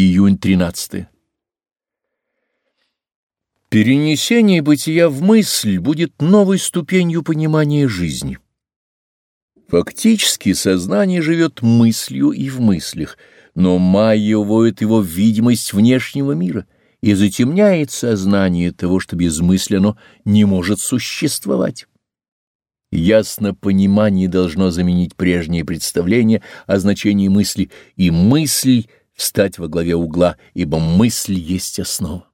Июнь 13. Перенесение бытия в мысль будет новой ступенью понимания жизни. Фактически сознание живет мыслью и в мыслях, но майя уводит его видимость внешнего мира и затемняет сознание того, что без мысли оно не может существовать. Ясно понимание должно заменить прежнее представление о значении мысли, и мысль — встать во главе угла, ибо мысль есть основа.